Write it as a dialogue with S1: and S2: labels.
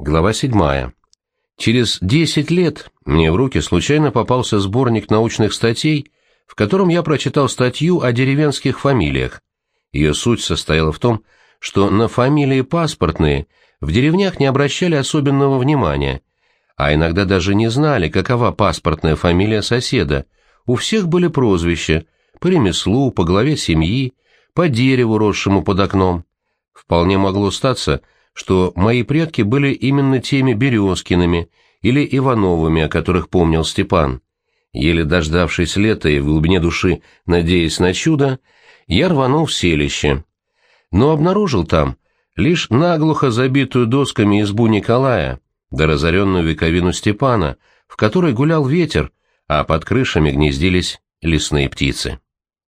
S1: Глава 7. Через 10 лет мне в руки случайно попался сборник научных статей, в котором я прочитал статью о деревенских фамилиях. Ее суть состояла в том, что на фамилии паспортные в деревнях не обращали особенного внимания, а иногда даже не знали, какова паспортная фамилия соседа. У всех были прозвища по ремеслу, по главе семьи, по дереву, росшему под окном. Вполне могло статься, что мои предки были именно теми Березкиными или Ивановыми, о которых помнил Степан. Еле дождавшись лета и в глубине души, надеясь на чудо, я рванул в селище. Но обнаружил там лишь наглухо забитую досками избу Николая, да разоренную вековину Степана, в которой гулял ветер, а под крышами гнездились лесные птицы.